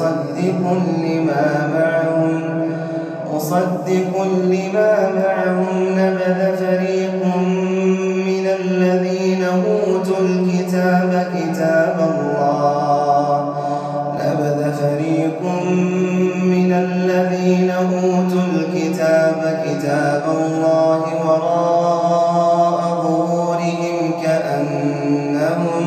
مصدق لما معهم مصدق لما معهم. نبذ فريق من الذين أوتوا الكتاب كتاب الله. نبذ فريق من الذين أوتوا الكتاب كتاب الله وراء ظهورهم كأنهم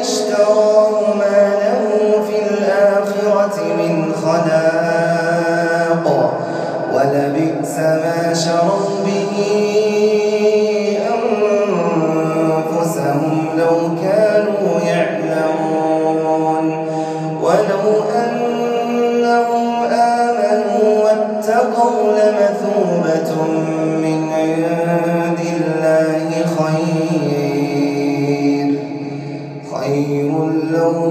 اشتراه ما له في الآخرة من خلاق. ولبئس ما شروا به أنفسهم لو كانوا يعلمون. ولو أنهم آمنوا واتقوا لمثوبة من عند